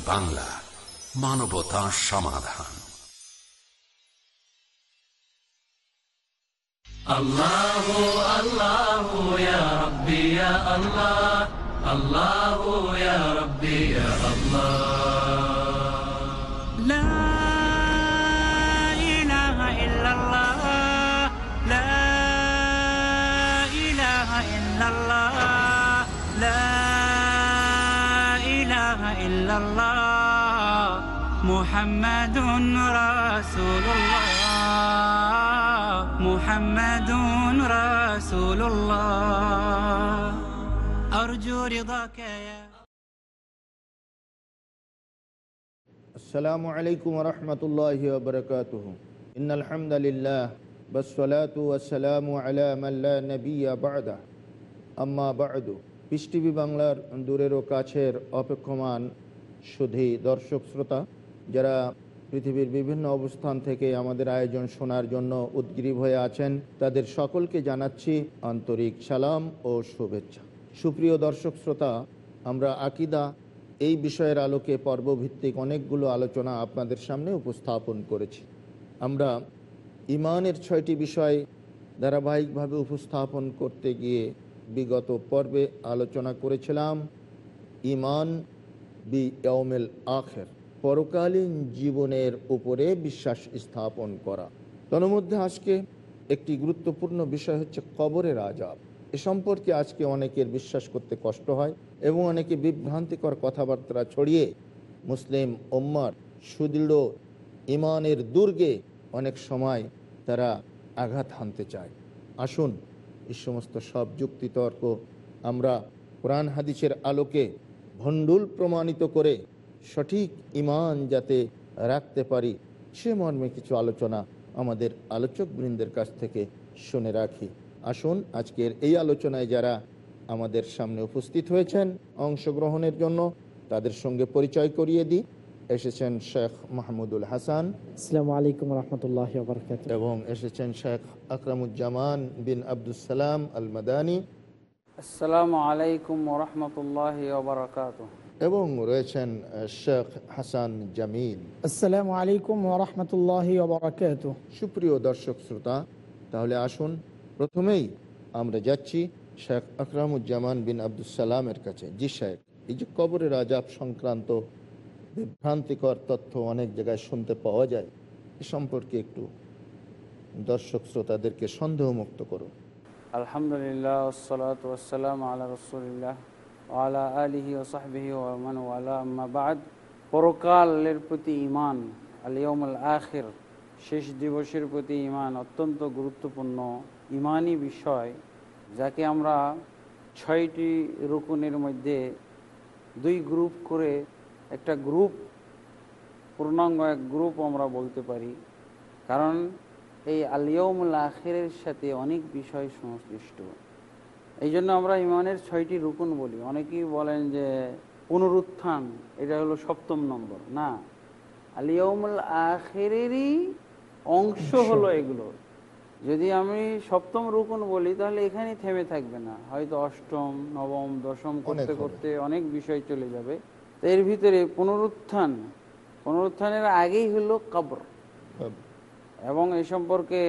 TV Bangla মানবতা সমাধান الله الله يا ربي يا الله الله يا ربي يا الله لا إله إلا الله لا إله إلا الله لا إله إلا الله محمد رسول الله محمد رسول الله أرجو رضاك يا السلام عليكم ورحمة الله وبركاته إن الحمد لله والصلاة والسلام على من لا نبي بعده أما بعد piece TV বাংলার দূরের ও কাছের অপেক্ষমান সুধী দর্শক শ্রোতা যারা পৃথিবীর বিভিন্ন অবস্থান থেকে আমাদের আয়োজন শোনার জন্য উদ্গ্রীব হয়ে আছেন, তাদের সকলকে জানাচ্ছি আন্তরিক সালাম ও শুভেচ্ছা। সুপ্রিয় দর্শক শ্রোতা, আমরা আকিদা, এই বিষয়ের আলোকে পর্বভিত্তিক অনেকগুলো আলোচনা আপনাদের সামনে উপস্থাপন করেছি। আমরা ইমানের ছয়টি বিষয় ধারাবাহিকভাবে উপস্থাপন করতে গিয়ে বিগত পর্বে আলোচনা করেছিলাম, ইমান বি ইয়মেল আখের। পরকালীন জীবনের উপরে বিশ্বাস স্থাপন করা। তন্মধ্যে আজকে একটি গুরুত্বপূর্ণ বিষয় হচ্ছে কবরের আজাব এ সম্পর্কে আজকে অনেকের বিশ্বাস করতে কষ্ট হয় এবং অনেকে বিভ্রান্তিকর কথাবার্তা ছড়িয়ে মুসলিম ওম্মার সুদৃঢ় ইমানের দুর্গে অনেক সময় তারা আঘাত হানতে চায়। আসুন এই সমস্ত সব যুক্তিতর্ক আমরা কোরআন হাদিসের আলোকে ভণ্ডুল প্রমাণিত করে সঠিক ইমান যাতে রাখতে পারি সে মর্মে কিছু আলোচনা আমাদের আলোচক বৃন্দের কাছ থেকে শুনে রাখি। আসুন আজকের এই আলোচনায় যারা আমাদের সামনে উপস্থিত হয়েছেন অংশগ্রহণের জন্য তাদের সঙ্গে পরিচয় করিয়ে দিই। এসেছেন শেখ মাহমুদুল হাসান। আসসালামু আলাইকুম রহমতুল্লাহ বরকাত এবং এসেছেন শেখ আকরামুজ্জামান বিন আব্দুল সালাম আল মাদানী আসসালামু আলাইকুম ওরহমতুল্লাহ ওবরাকাত এবং রয়েছেন শেখ হাসান জামিল। আসসালামু আলাইকুম ওরহমতুল্লাহ সুপ্রিয় দর্শক শ্রোতা তাহলে আসুন প্রথমেই আমরা যাচ্ছি শেখ আকরামুজ্জামান বিন আব্দুল সালামের কাছে। জি শেখ এই যে কবরের আজাব সংক্রান্ত বিভ্রান্তিকর তথ্য অনেক জায়গায় শুনতে পাওয়া যায় এ সম্পর্কে একটু দর্শক শ্রোতাদেরকে সন্দেহমুক্ত করুন। আলহামদুলিল্লাহ আলা রসুলিল্লাহ। আলা আলিহি ওসাহবিহি ওমান ওয়ালা, আম্মা বাদ। পরকালের প্রতি ইমান আলিয়মুল আখির, শেষ দিবসের প্রতি ইমান অত্যন্ত গুরুত্বপূর্ণ ইমানই বিষয়, যাকে আমরা ছয়টি রুকুনের মধ্যে দুই গ্রুপ করে একটা গ্রুপ, পূর্ণাঙ্গ এক গ্রুপ আমরা বলতে পারি। কারণ এই আলিয়মুল আখেরের সাথে অনেক বিষয় সংশ্লিষ্ট। এই জন্য আমরা ইমানের ছয়টি রুকুন বলি। অনেকেই বলেন যে পুনরুত্থান এটা হলো সপ্তম নম্বর। না। আলিয়মুল আখেরেরই অংশ হলো এগুলো। যদি আমি সপ্তম রুকুন বলি তাহলে এখানেই থেমে থাকবে না। হয়তো অষ্টম নবম দশম করতে করতে অনেক বিষয় চলে যাবে। তো এর ভিতরে পুনরুত্থান পুনরুত্থানের আগেই হলো কবর। এবং এ সম্পর্কে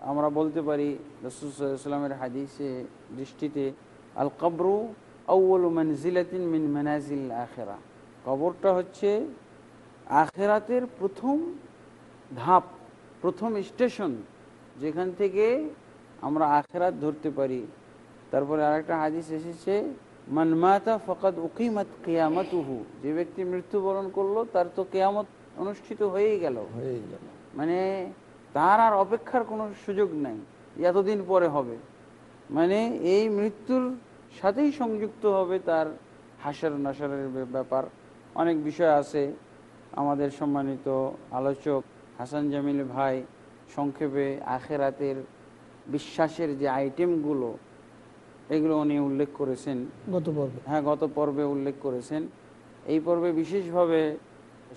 আমরা বলতে পারি রসুলামের হাদিসে দৃষ্টিতে আল কবরু আউল মনজিলাতিন মিন মানাজিল আখেরা। কবরটা হচ্ছে আখেরাতের প্রথম ধাপ প্রথম স্টেশন যেখান থেকে আমরা আখেরাত ধরতে পারি। তারপরে আরেকটা হাদিস এসেছে মানমাতা ফকাত উকিমত কেয়ামতুহু। যে ব্যক্তি মৃত্যুবরণ করল তার তো কেয়ামত অনুষ্ঠিত হয়েই গেল। হয়ে গেল। মানে তার আর অপেক্ষার কোনো সুযোগ নাই। এতদিন পরে হবে। মানে এই মৃত্যুর সাথেই সংযুক্ত হবে তার হাসার নাসারের ব্যাপার। অনেক বিষয় আছে। আমাদের সম্মানিত আলোচক হাসান জামিল ভাই সংক্ষেপে আখেরাতের বিশ্বাসের যে আইটেমগুলো এগুলো উনি উল্লেখ করেছেন। গত পর্বে। হ্যাঁ গত পর্বে উল্লেখ করেছেন। এই পর্বে বিশেষভাবে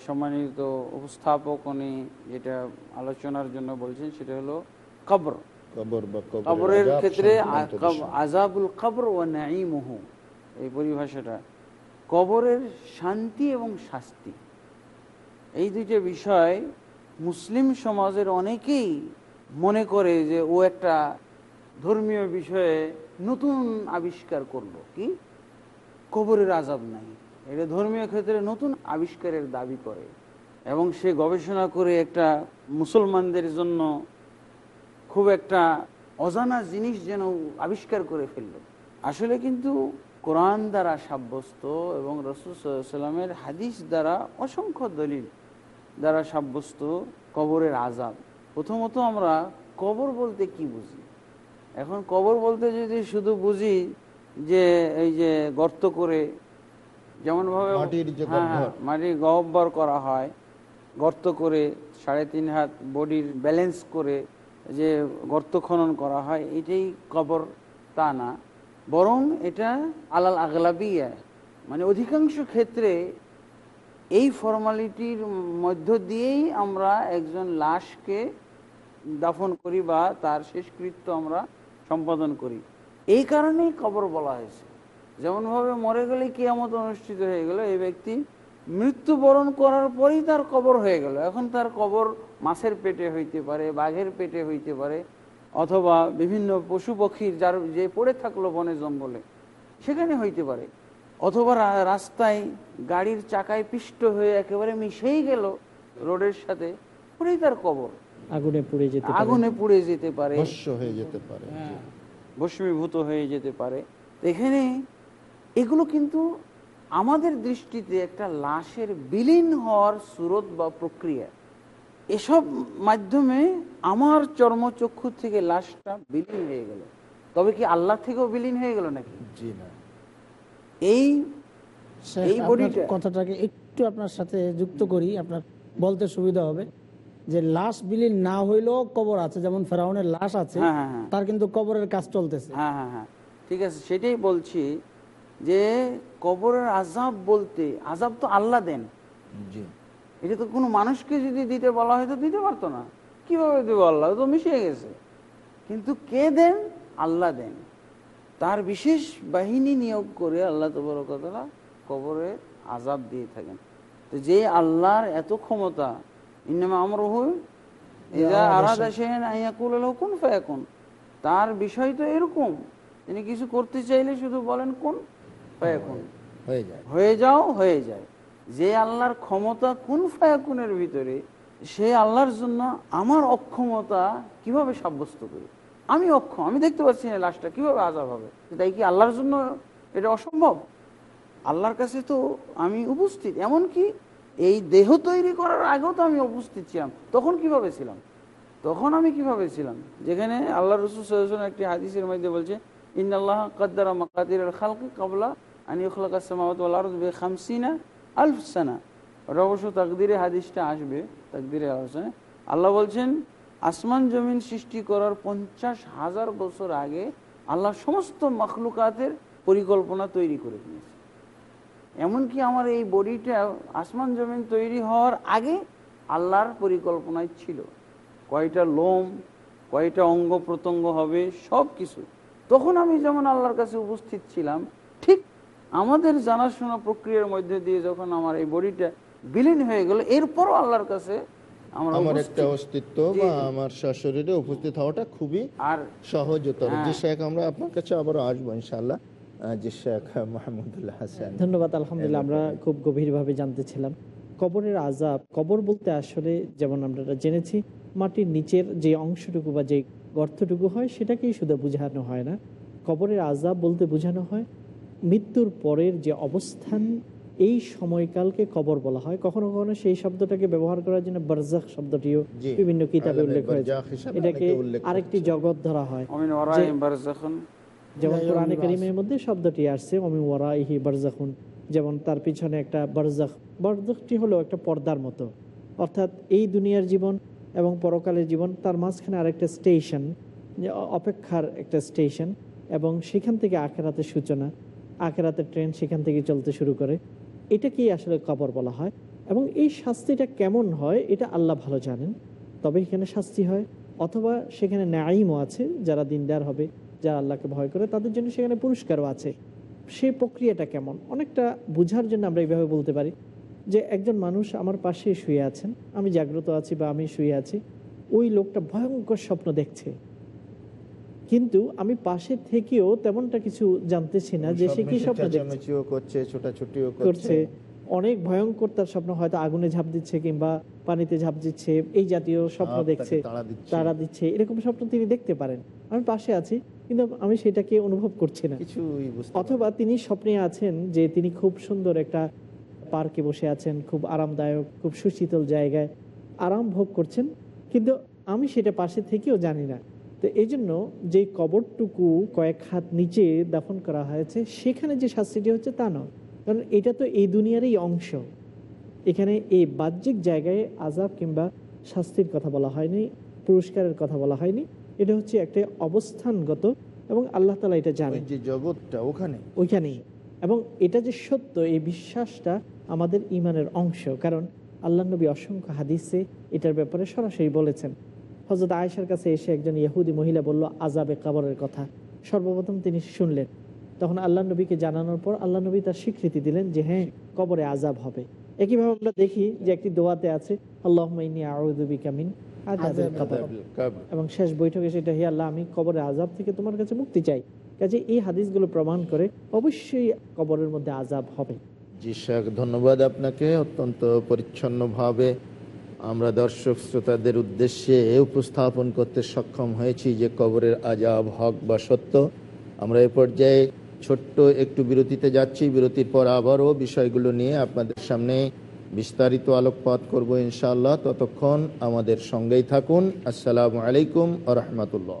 সম্মানিত উপস্থাপক উনি যেটা আলোচনার জন্য বলছেন সেটা হলো কবর। কবর কবরের ক্ষেত্রে। আজাবুল কবর ও নাইমহু এই পরিভাষাটা। কবরের শান্তি এবং শাস্তি। এই দুইটা বিষয় মুসলিম সমাজের অনেকেই মনে করে যে ও একটা ধর্মীয় বিষয়ে নতুন আবিষ্কার করল। কি? কবরের আজাব নাই। এটা ধর্মীয় ক্ষেত্রে নতুন আবিষ্কারের দাবি করে এবং সে গবেষণা করে একটা মুসলমানদের জন্য খুব একটা অজানা জিনিস যেন আবিষ্কার করে ফেলল। আসলে কিন্তু কোরআন দ্বারা সাব্যস্ত এবং রসুল সাল্লামের হাদিস দ্বারা অসংখ্য দলিল দ্বারা সাব্যস্ত কবরের আজাব প্রথমত আমরা কবর বলতে কি বুঝি? এখন কবর বলতে যদি শুধু বুঝি যে এই যে গর্ত করে যেমনভাবে মাটির যে হ্যাঁ, হ্যাঁ, মাটির গহ্বর করা হয় গর্ত করে সাড়ে তিন হাত বডির ব্যালেন্স করে যে গর্ত খনন করা হয় এটাই কবর তা না। বরং এটা আলাল আগলাবিয়া। মানে অধিকাংশ ক্ষেত্রে এই ফর্মালিটির মধ্য দিয়েই আমরা একজন লাশকে দাফন করি বা তার শেষকৃত্য আমরা সম্পাদন করি। এই কারণেই কবর বলা হয়েছে। যেমনভাবে মরে গেলে কিয়ামত অনুষ্ঠিত হয়ে গেল এই ব্যক্তি মৃত্যুবরণ করার পরেই তার কবর হয়ে গেল। এখন তার কবর মাছের পেটে হইতে পারে বাঘের পেটে হইতে পারে অথবা বিভিন্ন পশু পক্ষীর যার যে পড়ে থাকল বনে জঙ্গলে সেখানে হইতে পারে। অথবা রাস্তায় গাড়ির চাকায় পিষ্ট হয়ে একেবারে মিশেই গেল রোডের সাথে পরেই তার কবর। আগুনে পুড়ে যেতে পারে। আগুনে পুড়ে যেতে পারে। হয়ে যেতে পারে হ্যাঁ, ভস্মীভূত হয়ে যেতে পারে। এখানে এগুলো কিন্তু আমাদের দৃষ্টিতে একটা লাশের বিলীন হওয়ার সুরত বা প্রক্রিয়া। এসব মাধ্যমে আমার চর্মচক্ষু থেকে লাশটা বিলীন হয়ে গেল। তবে কি আল্লাহ থেকেও বিলীন হয়ে গেল নাকি? জি না। এই এই কথাটাকে একটু আপনার সাথে যুক্ত করি আপনার বলতে সুবিধা হবে যে লাশ বিলীন না হইলেও কবর আছে যেমন ফেরাউনের লাশ আছে হ্যাঁ, হ্যাঁ, হ্যাঁ। তার কিন্তু কবরের কাজ চলতেছে। হ্যাঁ হ্যাঁ হ্যাঁ। ঠিক আছে সেটাই বলছি যে কবরের আজাব বলতে আজাব তো আল্লাহ দেন। এটা তো কোনো মানুষকে যদি দিতে বলা হয় তো দিতে পারতো না। কীভাবে দেবো আল্লাহ? তো মিশিয়ে গেছে। কিন্তু কে দেন? আল্লাহ দেন। তার বিশেষ বাহিনী নিয়োগ করে আল্লাহ তবরকতলা কবরে আজাব দিয়ে থাকেন। তো যে আল্লাহর এত ক্ষমতা ইনামা আইয়াকুল কোন ফায়াকুন। তার বিষয় তো এরকম। তিনি কিছু করতে চাইলে শুধু বলেন কোন ফায়াকুন। হয়ে যায়। হয়ে যাও হয়ে যায়। যে আল্লাহর ক্ষমতা কোন ফায়াকুনের ভিতরে সে আল্লাহর জন্য আমার অক্ষমতা কীভাবে সাব্যস্ত করি? আমি অক্ষম আমি দেখতে পাচ্ছি না লাশটা কীভাবে আজাব হবে? তাই কি আল্লাহর জন্য এটা অসম্ভব? আল্লাহর কাছে তো আমি উপস্থিত এমনকি এই দেহ তৈরি করার আগেও তো আমি উপস্থিত ছিলাম। তখন কীভাবে ছিলাম? তখন আমি কীভাবে ছিলাম? যেখানে আল্লাহ রসুল একটি হাদিসের মধ্যে বলছে ইন্নাল্লাহ কাদ্দারা মাকাতির খালকি কাবলা আনি খালাকাসমাওয়াত ওয়াল আরদ বি খামসিনা আলফ সানা ওটা অবশ্য তাকদিরে হাদিসটা আসবে আল্লাহ বলছেন, আসমান জমিন সৃষ্টি করার পঞ্চাশ হাজার বছর আগে আল্লাহ সমস্ত মখলুকাতের পরিকল্পনা তৈরি করে দিয়েছে এমনকি আমার এই বডিটা আসমান জমিন তৈরি হওয়ার আগে আল্লাহর পরিকল্পনায় ছিল। কয়টা লোম, কয়টা অঙ্গ প্রত্যঙ্গ হবে সব কিছু তখন আমি যেমন আল্লাহর কাছে উপস্থিত ছিলাম, ঠিক আমাদের জানাশোনা প্রক্রিয়ার মধ্যে দিয়ে যখন আমার এই বডিটা বিলীন হয়ে গেল এরপরও আল্লাহর কাছে আমার একটা অস্তিত্ব বা আমার শরীরে উপস্থিত হওয়াটা খুবই আর সহজতর হ্যাঁ। যে শেখ আমরা আপনার কাছে আবারও আসব ইনশাল্লাহ যে শেখ মাহমুদুল্লাহ হাসান। ধন্যবাদ আলহামদুলিল্লাহ আমরা খুব গভীরভাবে জানতেছিলাম কবরের আজাব কবর বলতে আসলে যেমন আমরা জেনেছি মাটির নিচের যে অংশটুকু বা যে গর্তটুকু হয় সেটাকেই শুধু বোঝানো হয় না। কবরের আজাব বলতে বোঝানো হয় মৃত্যুর পরের যে অবস্থান এই সময়কালকে কবর বলা হয়। কখনো কখনো সেই শব্দটাকে ব্যবহার করার জন্য বারজাক শব্দটিও বিভিন্ন কিতাবে উল্লেখ হয়েছে এটাকে আরেকটি জগৎ ধরা হয়। যেমন কোরআনে কারিমের মধ্যে শব্দটি আসছে অমি ওয়ারাইহি বারজাখুন যেমন তার পিছনে একটা বারজাখ বারজাখটি হলো একটা পর্দার মতো। অর্থাৎ এই দুনিয়ার জীবন এবং পরকালের জীবন তার মাঝখানে আরেকটা স্টেশন অপেক্ষার একটা স্টেশন এবং সেখান থেকে আখেরাতের সূচনা। আখেরাতের ট্রেন সেখান থেকে চলতে শুরু করে। এটাকেই আসলে কবর বলা হয়? এবং এই শাস্তিটা কেমন হয়, এটা আল্লাহ ভালো জানেন। তবে এখানে শাস্তি হয়, অথবা সেখানে ন্যায়মও আছে, যারা দিনদার হবে, যারা আল্লাহকে ভয় করে, তাদের জন্য সেখানে পুরস্কারও আছে। সেই প্রক্রিয়াটা কেমন? অনেকটা বোঝার জন্য আমরা এইভাবে বলতে পারি যে, একজন মানুষ আমার পাশে শুয়ে আছেন, আমি জাগ্রত আছি বা আমি শুয়ে আছি, ওই লোকটা ভয়ঙ্কর স্বপ্ন দেখছে। কিন্তু আমি পাশে থেকেও তেমনটা কিছু জানতেছি না যে সে কি স্বপ্ন দেখছে। করছে ছোটাছুটিও করছে। অনেক ভয়ঙ্কর তার স্বপ্ন হয়তো আগুনে ঝাঁপ দিচ্ছে কিংবা পানিতে ঝাঁপ দিচ্ছে এই জাতীয় স্বপ্ন দেখছে। তারা দিচ্ছে। এরকম স্বপ্ন তিনি দেখতে পারেন। আমি পাশে আছি কিন্তু আমি সেটাকে অনুভব করছি না। অথবা তিনি স্বপ্নে আছেন যে তিনি খুব সুন্দর একটা পার্কে বসে আছেন খুব আরামদায়ক খুব সুশীতল জায়গায় আরাম ভোগ করছেন কিন্তু আমি সেটা পাশে থেকেও জানি না। তো এই জন্য যে কবরটুকু কয়েক হাত নিচে দাফন করা হয়েছে সেখানে যে শাস্তিটি হচ্ছে তা নয়। কারণ এটা তো এই দুনিয়ারই অংশ। এখানে এই বাহ্যিক জায়গায় আজাব কিংবা শাস্তির কথা বলা হয়নি পুরস্কারের কথা বলা হয়নি। এটা হচ্ছে একটা অবস্থানগত এবং আল্লাহ তালা এটা জানেন। যে জগৎটা ওখানে। ওইখানেই। এবং এটা যে সত্য এই বিশ্বাসটা আমাদের ইমানের অংশ। কারণ আল্লাহ নবী অসংখ্য হাদিসে এটার ব্যাপারে সরাসরি বলেছেন। হজরত আয়েশার কাছে এসে একজন ইহুদি মহিলা বলল আজাবে কাবরের কথা। সর্বপ্রথম তিনি শুনলেন। তখন আল্লাহ নবীকে জানানোর পর আল্লাহ নবী তার স্বীকৃতি দিলেন যে হ্যাঁ কবরে আজাব হবে। একইভাবে আমরা দেখি যে একটি দোয়াতে আছে আল্লাহ কবর। কাবর। এবং শেষ বৈঠকে সেটা হে আল্লাহ আমি কবরের আজাব থেকে তোমার কাছে মুক্তি চাই। কাজে এই হাদিসগুলো প্রমাণ করে অবশ্যই কবরের মধ্যে আজাব হবে। জি শেখ ধন্যবাদ আপনাকে। অত্যন্ত পরিচ্ছন্নভাবে আমরা দর্শক শ্রোতাদের উদ্দেশ্যে উপস্থাপন করতে সক্ষম হয়েছি যে কবরের আজাব হক বা সত্য। আমরা এ পর্যায়ে ছোট্ট একটু বিরতিতে যাচ্ছি। বিরতির পর আবারও বিষয়গুলো নিয়ে আপনাদের সামনে বিস্তারিত আলোকপাত করব ইনশাল্লাহ ততক্ষণ আমাদের সঙ্গেই থাকুন। আসসালামু আলাইকুম আ রহমতুল্লাহ।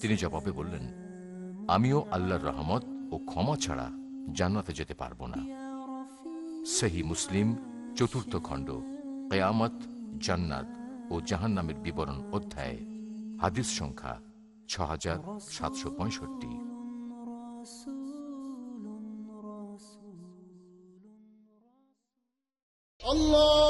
তিনি জবাবে বললেন, আমিও আল্লাহর রহমত ও ক্ষমা ছাড়া জান্নাতে যেতে পারব না। সেহী মুসলিম, চতুর্থ খণ্ড, কেয়ামত, জান্নাত ও জাহান্নামের বিবরণ অধ্যায়, হাদিস সংখ্যা ছ হাজার সাতশো পঁয়ষট্টি। Allah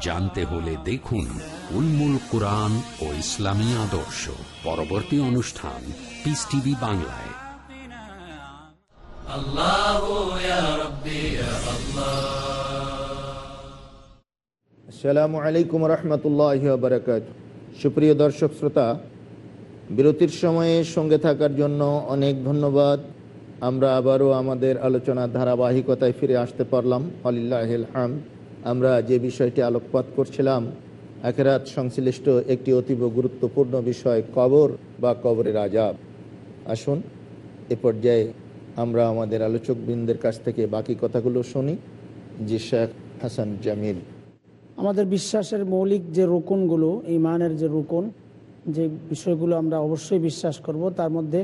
জানতে হলে দেখুন উলমুল কোরআন ও ইসলামী আদর্শ। পরবর্তী অনুষ্ঠান পিস টিভি বাংলায়। আসসালামু রহমতুল্লাহ বারকাত সুপ্রিয় দর্শক শ্রোতা বিরতির সময়ে সঙ্গে থাকার জন্য অনেক ধন্যবাদ। আমরা আবারও আমাদের আলোচনার ধারাবাহিকতায় ফিরে আসতে পারলাম। আলিল্লাহ আমরা যে বিষয়টি আলোকপাত করছিলাম, একেরাত সংশ্লিষ্ট একটি অতীব গুরুত্বপূর্ণ বিষয় কবর বা কবরের আজাব আসুন, এ পর্যায়ে আমরা আমাদের আলোচকবৃন্দের কাছ থেকে বাকি কথাগুলো শুনি। জি, শেখ হাসান জামিল। আমাদের বিশ্বাসের মৌলিক যে রোকনগুলো, ইমানের যে রোকন, যে বিষয়গুলো আমরা অবশ্যই বিশ্বাস করব, তার মধ্যে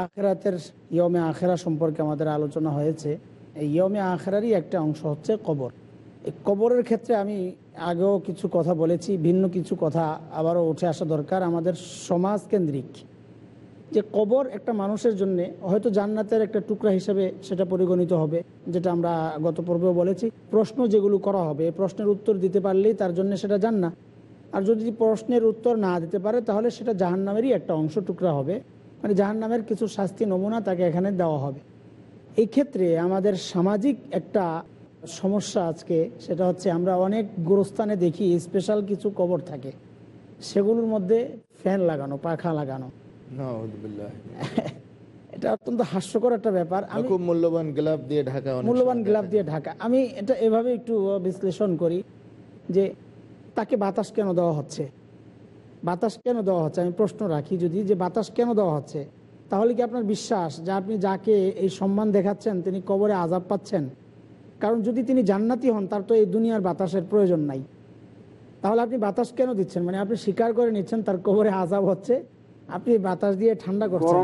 আখেরাতের ইয়মে আখেরা সম্পর্কে আমাদের আলোচনা হয়েছে। এই ইয়মে আখেরারই একটা অংশ হচ্ছে কবর। কবরের ক্ষেত্রে আমি আগেও কিছু কথা বলেছি, ভিন্ন কিছু কথা আবারও উঠে আসা দরকার। আমাদের সমাজ কেন্দ্রিক। যে কবর একটা মানুষের জন্য হয়তো জান্নাতের একটা টুকরা হিসেবে সেটা পরিগণিত হবে, যেটা আমরা গত পর্বেও বলেছি। প্রশ্ন যেগুলো করা হবে, প্রশ্নের উত্তর দিতে পারলেই তার জন্য সেটা জান্নাত। আর যদি প্রশ্নের উত্তর না দিতে পারে, তাহলে সেটা জাহান্নামেরই একটা অংশ টুকরা হবে। মানে জাহান্নামের কিছু শাস্তি নমুনা তাকে এখানে দেওয়া হবে। এই ক্ষেত্রে আমাদের সামাজিক একটা সমস্যা আজকে সেটা হচ্ছে আমরা অনেক গোরস্থানে দেখি স্পেশাল কিছু কবর থাকে। সেগুলোর মধ্যে ফ্যান লাগানো পাখা লাগানো। এটা অত্যন্ত হাস্যকর একটা ব্যাপার। আমি খুব মূল্যবান গ্লাভ দিয়ে ঢাকা মূল্যবান গ্লাভ দিয়ে ঢাকা। আমি এটা এভাবে একটু বিশ্লেষণ করি যে তাকে বাতাস কেন দেওয়া হচ্ছে? বাতাস কেন দেওয়া হচ্ছে? আমি প্রশ্ন রাখি যদি যে বাতাস কেন দেওয়া হচ্ছে? তাহলে কি আপনার বিশ্বাস যে আপনি যাকে এই সম্মান দেখাচ্ছেন তিনি কবরে আজাব পাচ্ছেন? কারণ যদি তিনি জান্নাতি হন তার তো এই দুনিয়ার বাতাসের প্রয়োজন নাই। তাহলে আপনি বাতাস কেন দিচ্ছেন? মানে আপনি স্বীকার করে নিচ্ছেন তার কবরে আজাব হচ্ছে। আপনি বাতাস দিয়ে ঠান্ডা করছেন।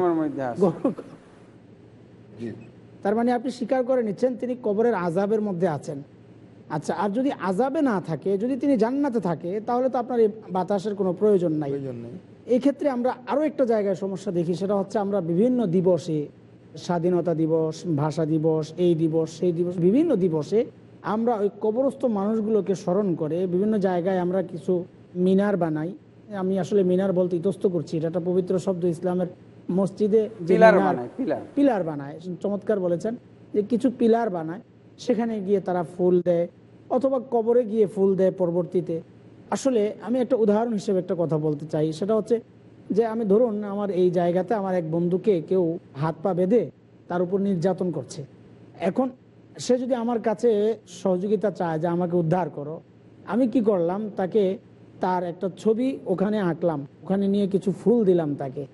তার মানে আপনি স্বীকার করে নিচ্ছেন তিনি কবরের আজাবের মধ্যে আছেন। আচ্ছা আর যদি আজাবে না থাকে যদি তিনি জান্নাতে থাকে তাহলে তো আপনার এই বাতাসের কোনো প্রয়োজন নাই। এই ক্ষেত্রে আমরা আরও একটা জায়গায় সমস্যা দেখি সেটা হচ্ছে আমরা বিভিন্ন দিবসে স্বাধীনতা দিবস ভাষা দিবস এই দিবস সেই দিবস বিভিন্ন দিবসে আমরা ওই কবরস্থ মানুষগুলোকে স্মরণ করে বিভিন্ন জায়গায় আমরা কিছু মিনার বানাই। আমি আসলে মিনার বলতে ইতস্ত করছি এটা একটা পবিত্র শব্দ ইসলামের মসজিদে পিলার বানায়। চমৎকার বলেছেন যে কিছু পিলার বানায় সেখানে গিয়ে তারা ফুল দেয় অথবা কবরে গিয়ে ফুল দেয় পরবর্তীতে। আসলে আমি একটা উদাহরণ হিসেবে একটা কথা বলতে চাই সেটা হচ্ছে যে আমি ধরুন আমার এই জায়গাতে আমার এক বন্ধুকে কেউ হাত পা বেঁধে তার উপর নির্যাতন করছে। এখন সে যদি আমার কাছে সহযোগিতা চায় যে আমাকে উদ্ধার করো, আমি কি করলাম? তাকে তার একটা ছবি ওখানে আঁকলাম, ওখানে নিয়ে কিছু ফুল দিলাম তাকে।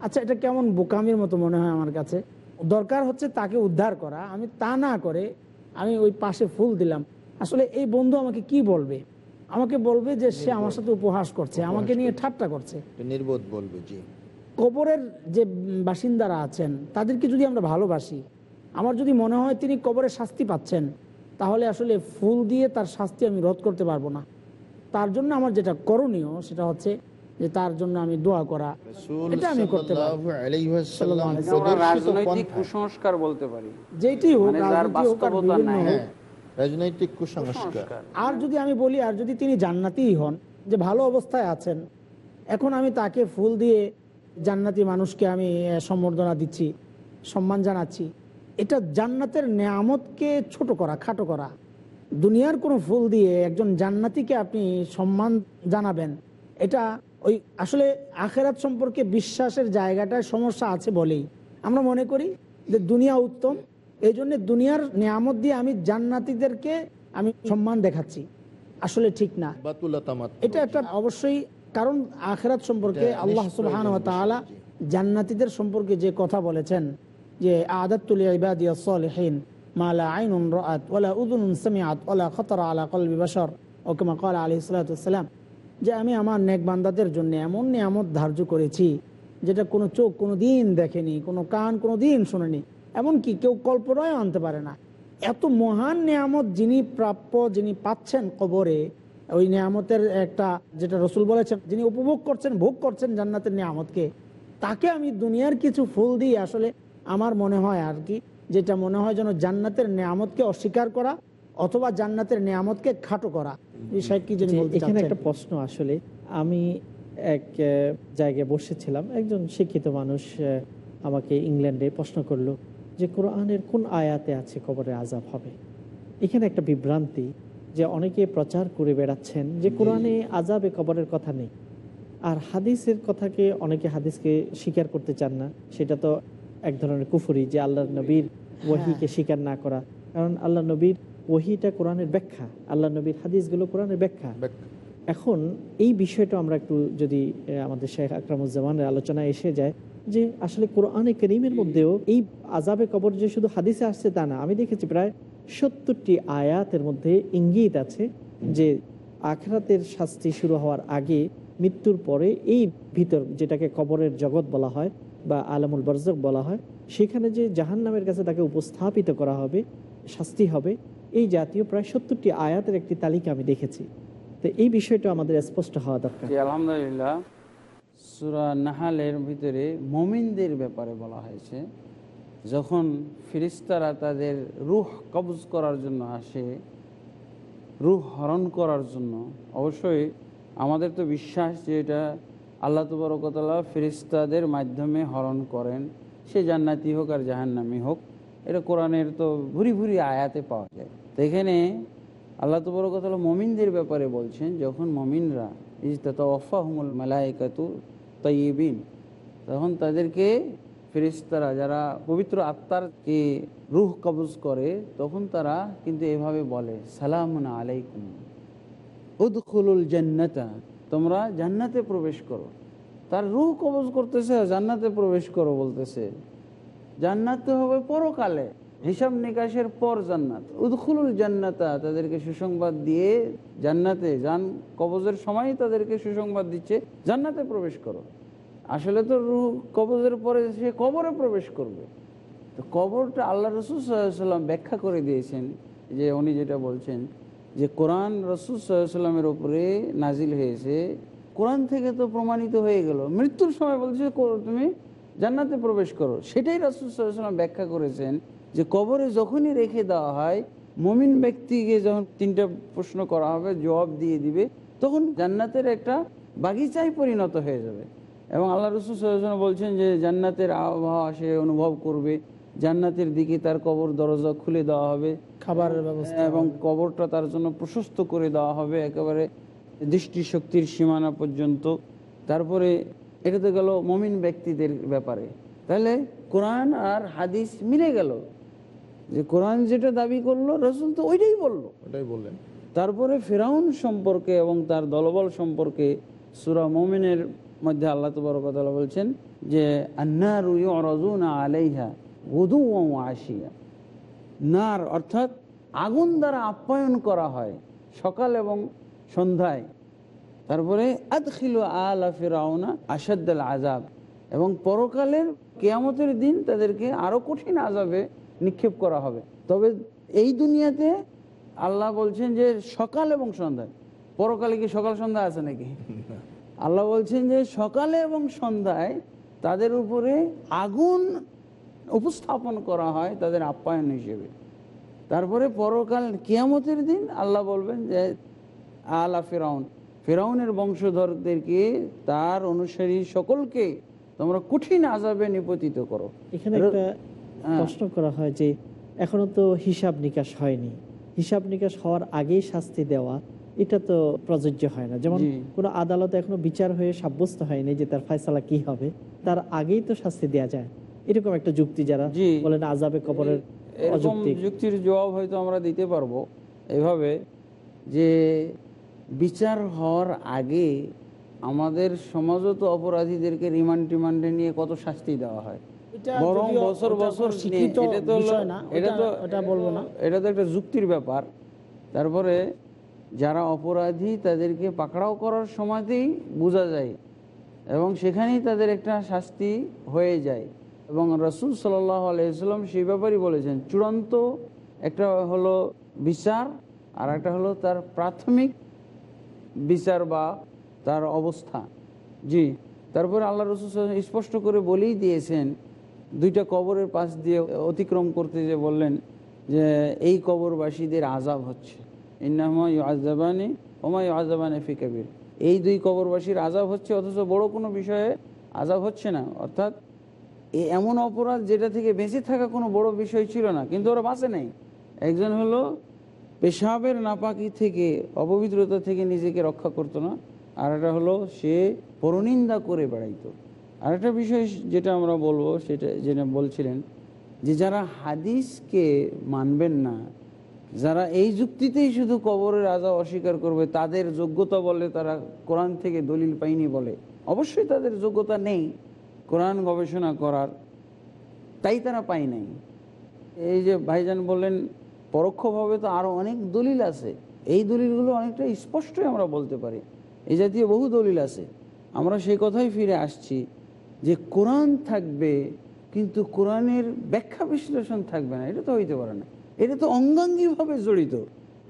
আচ্ছা এটা কেমন বোকামির মতো মনে হয় আমার কাছে? দরকার হচ্ছে তাকে উদ্ধার করা। আমি তা না করে আমি ওই পাশে ফুল দিলাম। আসলে এই বন্ধু আমাকে কি বলবে? আমাকে বলবে যে সে আমার সাথে উপহাস করছে আমাকে নিয়ে ঠাট্টা করছে। নির্বোধ বলবে জি। কবরের যে বাসিন্দারা আছেন তাদেরকে যদি আমরা ভালোবাসি আমার যদি মনে হয় তিনি কবরে শাস্তি পাচ্ছেন তাহলে আসলে ফুল দিয়ে তার শাস্তি আমি রোধ করতে পারব না। তার জন্য আমার যেটা করণীয় সেটা হচ্ছে যে তার জন্য আমি দোয়া করা এটা আমি করতে পারি। যেটি হোক রাজনৈতিক কুসংস্কার। আর যদি আমি বলি আর যদি তিনি জান্নাতিই হন যে ভালো অবস্থায় আছেন এখন আমি তাকে ফুল দিয়ে জান্নাতি মানুষকে আমি সম্বর্ধনা দিচ্ছি সম্মান জানাচ্ছি এটা জান্নাতের নেয়ামতকে ছোট করা খাটো করা। দুনিয়ার কোনো ফুল দিয়ে একজন জান্নাতিকে আপনি সম্মান জানাবেন এটা ওই আসলে আখেরাত সম্পর্কে বিশ্বাসের জায়গাটায় সমস্যা আছে বলেই। আমরা মনে করি যে দুনিয়া উত্তম এই জন্য দুনিয়ার নিয়ামত দিয়ে আমি জান্নাতিদেরকে আমি সম্মান দেখাচ্ছি। আসলে ঠিক না। এটা একটা অবশ্যই কারণ আখেরাত সম্পর্কে আল্লাহ জান্নাতীদের সম্পর্কে যে কথা বলেছেন যে আদাতুল সালিহিন আইনুন খাতারা আলা কলবি যে আমি আমার নেক বান্দাদের জন্য এমন নিয়ামত ধার্য করেছি যেটা কোনো চোখ কোনো দিন দেখেনি কোনো কান কোনো দিন শোনেনি। এমনকি কেউ কল্পনায় আনতে পারে না। এত মহান নিয়ামত যিনি প্রাপ্য যিনি পাচ্ছেন কবরে ওই নিয়ামতের একটা যেটা রসুল বলেছেন যিনি উপভোগ করছেন ভোগ করছেন জান্নাতের নিয়ামতকে তাকে আমি দুনিয়ার কিছু ফুল দিয়ে আসলে আমার মনে হয় আর কি যেটা মনে হয় যেন জান্নাতের নিয়ামতকে অস্বীকার করা অথবা জান্নাতের নিয়ামতকে খাটো করা। বিষয় কি এখানে একটা প্রশ্ন আসলে আমি এক জায়গায় বসেছিলাম একজন শিক্ষিত মানুষ আমাকে ইংল্যান্ডে প্রশ্ন করল যে কোরআনের কোন আয়াতে আছে কবরে আজাব হবে। এখানে একটা বিভ্রান্তি যে অনেকে প্রচার করে বেড়াচ্ছেন যে কোরআনে আজাবে কবরের কথা নেই। আর হাদিসের কথাকে অনেকে হাদিসকে স্বীকার করতে চান না। সেটা তো এক ধরনের কুফুরি যে আল্লাহ নবীর ওয়াহিকে স্বীকার না করা। কারণ আল্লাহ নবীর ওহিটা কোরআনের ব্যাখ্যা। আল্লাহ নবীর হাদিসগুলো কোরআনের ব্যাখ্যা। এখন এই বিষয়টা আমরা একটু যদি আমাদের শেখ আকরামুজ্জামানের আলোচনায় এসে যায়, যে আসলে কোরআনে করিমের মধ্যেও এই আজাবে কবর যে শুধু হাদিসে আসছে তা না, আমি দেখেছি প্রায় সত্তরটি আয়াতের মধ্যে ইঙ্গিত আছে যে আখরাতের শাস্তি শুরু হওয়ার আগে মৃত্যুর পরে এই ভিতর যেটাকে কবরের জগৎ বলা হয় বা আলামুল বরজক বলা হয়, সেখানে যে জাহান নামের কাছে তাকে উপস্থাপিত করা হবে, শাস্তি হবে, এই জাতীয় প্রায় সত্তরটি আয়াতের একটি তালিকা আমি দেখেছি। তো এই বিষয়টা আমাদের স্পষ্ট হওয়া দরকার। আলহামদুলিল্লাহ। সুরা নাহালের ভিতরে মমিনদের ব্যাপারে বলা হয়েছে, যখন ফিরিস্তারা তাদের রুহ কবজ করার জন্য আসে, রুহ হরণ করার জন্য, অবশ্যই আমাদের তো বিশ্বাস যে এটা আল্লাহ তবরকতলা ফিরিস্তাদের মাধ্যমে হরণ করেন, সে জান্নাতি হোক আর জাহান্নামি হোক, এটা কোরআনের তো ভুরি ভুরি আয়াতে পাওয়া যায়। তো এখানে আল্লাহ তবরকতলা মমিনদের ব্যাপারে বলছেন, যখন মমিনরা ইজতাত অফাহমুল মালাইকাতু তৈবিন তখন তাদেরকে ফেরিস্তারা যারা পবিত্র আত্মারকে রুহ কবজ করে, তখন তারা কিন্তু এভাবে বলে, সালামুন আলাইকুম, উদখুলুল জান্নাতা, তোমরা জান্নাতে প্রবেশ করো। তার রুহ কবজ করতেছে জান্নাতে প্রবেশ করো বলতেছে। জান্নাতে হবে পরকালে। হিসাব নিকাশের পর জান্নাত। উদখুলুল জান্নাতা, তাদেরকে সুসংবাদ দিয়ে জান্নাতে যান। কবজের সময় তাদেরকে সুসংবাদ দিচ্ছে, জান্নাতে প্রবেশ করো। আসলে তো রুহ কবজের পরে সে কবরে প্রবেশ করবে। তো কবরটা আল্লাহ রসুল সাল্লাম ব্যাখ্যা করে দিয়েছেন, যে উনি যেটা বলছেন, যে কোরআন রসুল সাল্লামের ওপরে নাজিল হয়েছে। কোরআন থেকে তো প্রমাণিত হয়ে গেল। মৃত্যুর সময় বলছে তুমি জান্নাতে প্রবেশ করো। সেটাই রসুল সাল্লাম ব্যাখ্যা করেছেন যে কবরে যখনই রেখে দেওয়া হয় মমিন ব্যক্তিকে যখন তিনটা প্রশ্ন করা হবে জবাব দিয়ে দিবে তখন জান্নাতের একটা বাগিচায় পরিণত হয়ে যাবে। এবং আল্লাহ রসুল সাল্লাম বলছেন যে জান্নাতের আবহাওয়া সে অনুভব করবে। জান্নাতের দিকে তার কবর দরজা খুলে দেওয়া হবে। খাবারের ব্যবস্থা এবং কবরটা তার জন্য প্রশস্ত করে দেওয়া হবে একেবারে দৃষ্টিশক্তির সীমানা পর্যন্ত। তারপরে এটা তো গেল মমিন ব্যক্তিদের ব্যাপারে। তাহলে কোরআন আর হাদিস মিলে গেল। যে কোরআন যেটা দাবি করল রসুল তো ওইটাই বলল। ওটাই বললেন। তারপরে ফেরাউন সম্পর্কে এবং তার দলবল সম্পর্কে সুরা মোমিনের মধ্যে আল্লাহ কথা বলছেন যে আন্নারু আলাইহা গুদু আসিয়া নার অর্থাৎ আগুন দ্বারা আপ্যায়ন করা হয় সকাল এবং সন্ধ্যায়। তারপরে আদখিলু আলা ফেরাউনা আসাদ্দাল আজাব এবং পরকালের কেয়ামতের দিন তাদেরকে আরও কঠিন আজাবে নিক্ষেপ করা হবে। তবে এই দুনিয়াতে আল্লাহ বলছেন যে সকাল এবং সন্ধ্যায় পরকালে কি সকাল সন্ধ্যা আছে নাকি? আল্লাহ বলছেন যে সকালে এবং সন্ধ্যায় তাদের উপরে আগুন উপস্থাপন করা হয় তাদের আপ্যায়ন হিসেবে। তারপরে পরকাল কিয়ামতের দিন আল্লাহ বলবেন যে আলা ফেরাউন ফেরাউনের বংশধরদেরকে তার অনুসারী সকলকে তোমরা কঠিন আজাবে নিপতিত করো। এখানে একটা। প্রশ্ন করা হয় যে এখনও তো হিসাব নিকাশ হয়নি। হিসাব নিকাশ হওয়ার আগেই শাস্তি দেওয়া এটা তো প্রযোজ্য হয় না। যেমন। কোনো আদালতে এখনও বিচার হয়ে সাব্যস্ত হয়নি যে তার ফয়সালা কি হবে তার আগেই তো শাস্তি দেওয়া যায়। এরকম একটা যুক্তি যারা বলেন আজাবে কবরের যুক্তির জবাব হয়তো আমরা দিতে পারব এভাবে যে বিচার হওয়ার আগে আমাদের সমাজও তো অপরাধীদেরকে রিমান্ড টিমান্ডে নিয়ে কত শাস্তি দেওয়া হয়। বরং বছর বছর কোনো স্বীকৃত এটা তো না, এটা তো ওটা বলব না। এটা তো একটা যুক্তির ব্যাপার। তারপরে যারা অপরাধী তাদেরকে পাকড়াও করার সময়তেই বোঝা যায় এবং সেখানেই তাদের একটা শাস্তি হয়ে যায়। এবং রসুল সাল্লাহ আলাইসাল্লাম সেই ব্যাপারই বলেছেন চূড়ান্ত একটা হলো বিচার আর একটা হলো তার প্রাথমিক বিচার বা তার অবস্থা। জি তারপরে আল্লাহ রসুল স্পষ্ট করে বলেই দিয়েছেন দুইটা কবরের পাশ দিয়ে অতিক্রম করতে যে বললেন যে এই কবরবাসীদের আজাব হচ্ছে। ইন্নামা ওমা আজাবানি এই দুই কবরবাসীর আজাব হচ্ছে, অথচ বড় কোনো বিষয়ে আজাব হচ্ছে না। অর্থাৎ এমন অপরাধ যেটা থেকে বেঁচে থাকা কোনো বড় বিষয় ছিল না, কিন্তু ওরা বাঁচে নেই। একজন হলো পেশাবের নাপাকি থেকে, অপবিত্রতা থেকে নিজেকে রক্ষা করতো না। আর একটা হলো সে পরনিন্দা করে বেড়াইতো। আর একটা বিষয় যেটা আমরা বলব, সেটা যেটা বলছিলেন যে যারা হাদিসকে মানবেন না, যারা এই যুক্তিতেই শুধু কবরের আজা অস্বীকার করবে, তাদের যোগ্যতা বলে তারা কোরআন থেকে দলিল পাইনি বলে। অবশ্যই তাদের যোগ্যতা নেই কোরআন গবেষণা করার, তাই তারা পাই নাই। এই যে ভাইজান বললেন, পরোক্ষভাবে তো আরও অনেক দলিল আছে। এই দলিলগুলো অনেকটা স্পষ্টই আমরা বলতে পারি। এই জাতীয় বহু দলিল আছে। আমরা সেই কথাই ফিরে আসছি। যে কোরআন থাকবে কিন্তু কোরআনের ব্যাখ্যা বিশ্লেষণ থাকবে না। এটা তো হইতে পারে না। এটা তো অঙ্গাঙ্গিভাবে জড়িত।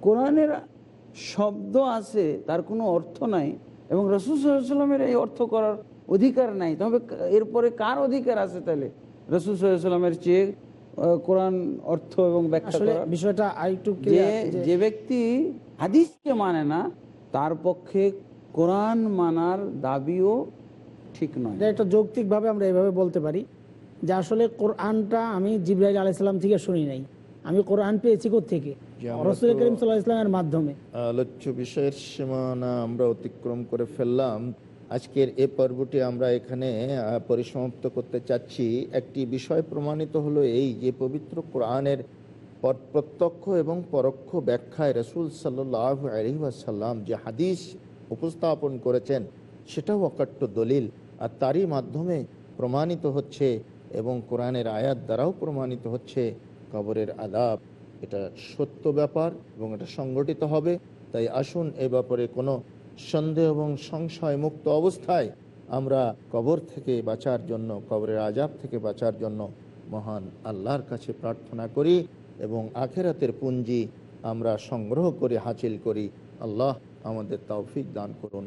কোরআনের শব্দ আছে তার কোনো অর্থ নাই এবং রসুল সাল্লামের এই অর্থ করার অধিকার নাই। তবে এরপরে কার অধিকার আছে তাহলে? রসুল সাল্লামের চেয়ে কোরআন অর্থ এবং ব্যাখ্যা বিষয়টা আরেকটু যে ব্যক্তি হাদিসকে মানে না তার পক্ষে কোরআন মানার দাবিও ঠিক নয়। এটা একটা যৌক্তিকভাবে আমরা এভাবে বলতে পারি যে আসলে কোরআনটা আমি জিব্রাইল আলাইসাল্লাম থেকে শুনি নাই। আমি কোরআন পেয়েছি থেকে রসুল করিম সাল্লাহ ইসলামের মাধ্যমে। আলোচ্য বিষয়ের সীমানা আমরা অতিক্রম করে ফেললাম। আজকের এ পর্বটি আমরা এখানে পরিসমাপ্ত করতে চাচ্ছি। একটি বিষয় প্রমাণিত হলো এই যে পবিত্র কোরআনের প্রত্যক্ষ এবং পরোক্ষ ব্যাখ্যায় রসুল সাল্লাহ আলহিহাসাল্লাম যে হাদিস উপস্থাপন করেছেন সেটাও অকাট্য দলিল। আর তারই মাধ্যমে প্রমাণিত হচ্ছে এবং কোরআনের আয়াত দ্বারাও প্রমাণিত হচ্ছে কবরের আদাব এটা সত্য ব্যাপার এবং এটা সংগঠিত হবে। তাই আসুন এ ব্যাপারে কোনো সন্দেহ এবং সংশয় মুক্ত অবস্থায় আমরা কবর থেকে বাঁচার জন্য, কবরের আজাব থেকে বাঁচার জন্য মহান আল্লাহর কাছে প্রার্থনা করি এবং আখেরাতের পুঞ্জি আমরা সংগ্রহ করে হাসিল করি। আল্লাহ আমাদের তৌফিক দান করুন।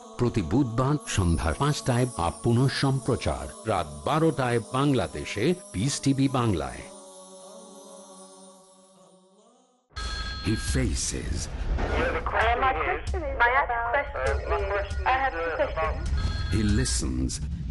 প্রতি বুধবার সন্ধ্যা পাঁচটায় বা পুনঃ সম্প্রচার রাত বারোটায় বাংলাদেশে পিস টিভি বাংলায় He faces, my question is, my question is, I have two questions. he listens,